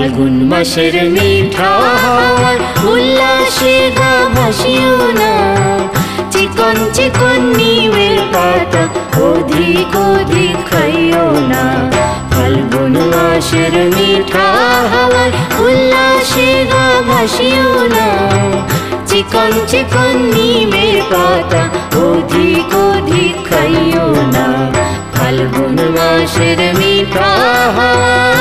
ফাল্গুন মাসের মিঠা হাওয়ার উল্লাসে গা ভাসিও না। চিকন চিকন নিমের পাতা, অধিক অধিক খাইও না। ফাল্গুন মাসের মিঠা হাওয়ার উল্লাসে গা ভাসিও না। চিকন চিকন নিমের পাতা, অধিক অধিক খাইও না। ফাল্গুন মাসের মিঠা হাওয়া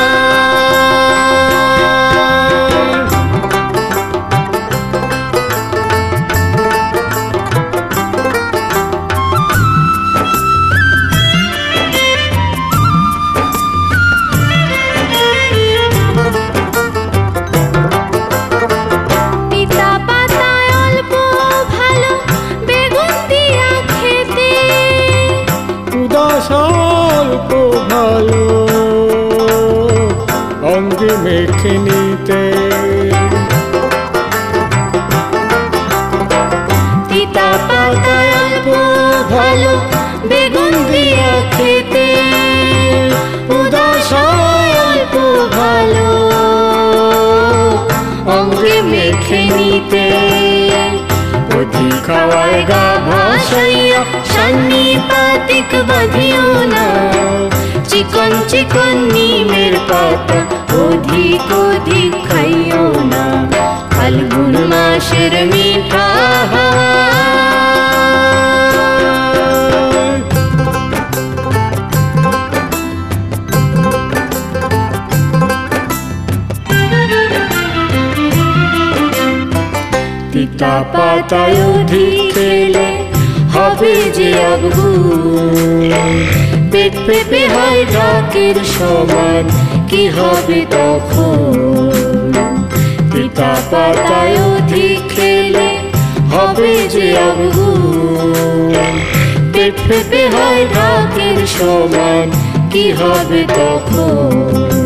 অঙ্গে মেখে নিতে। পিতা পাতায় অল্প ভালো বেগুন দিয়া খেতে। উদাস অল্প ভালো অঙ্গে মেখে নিতে। খাওয়ায় গা ভাসাইয়া সান্নিপাতিক বাঁধিও না। চিকন চিকন নিমের পাতা অধিক অধিক খাইও না ফাল্গুন মাসের মিঠা তিতা পাতায় অধিক খেলে হবে যে আগুন পেট পেপে হয় ডাকের সমান। কি হবে তখন? পিতা পাতায় অধিক খেলে হবে যে আবহু পেট পেপে হয় ডাকের সমান। কি হবে তখন?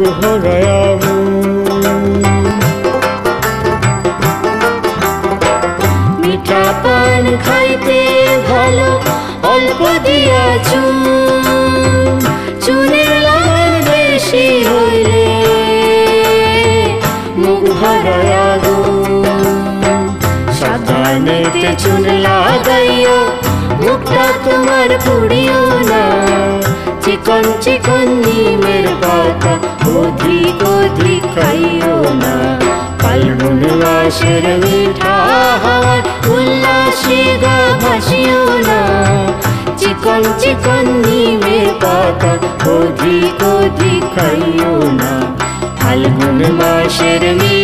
মুখ ভরায়া মিঠা পান খাইতে ভালো, অল্প দিয়া চুন চুনের লাগান বেশি হইলে মুখ ভরায় আগুন সাবধানেতে চুন লাগাইও, মুখটা তোমার পুড়িও না। চিকন চিকন নিমের পাতা অধিক অধিক খাইও না ফাল্গুন মাসের মিঠা হাওয়ার উল্লাসে গা ভাসিও না চিকন চিকন নিমের পাতা অধিক অধিক খাইও না ফাল্গুন মাসের মিঠা